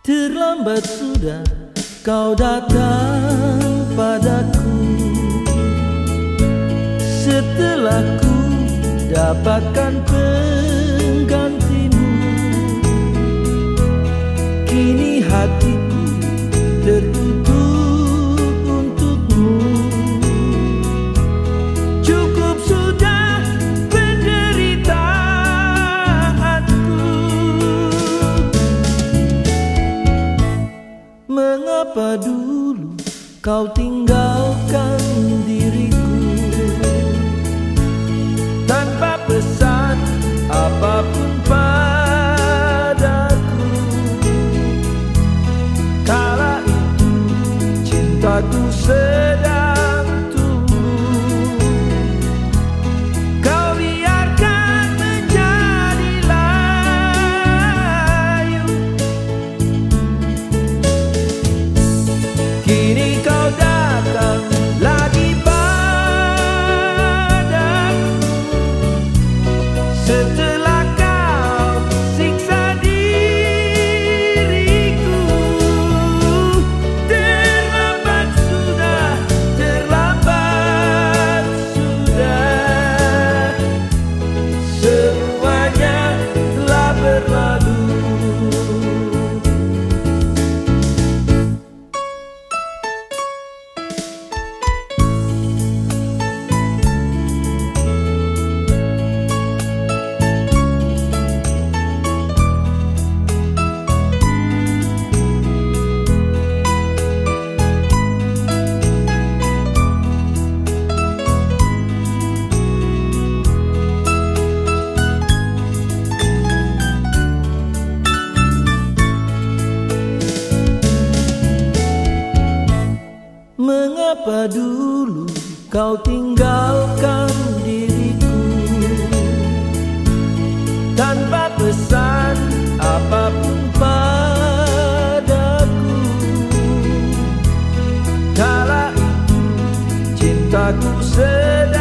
Terlambat sudah kau datang padaku. Setelah ku dapatkan kau tinggalkan diriku. Tanpa pesan apa pun padaku. Kala itu cintaku sedang Mengapa dulu kau tinggalkan diriku? Tanpa pesan apa pun padaku. Kala itu cintaku sedang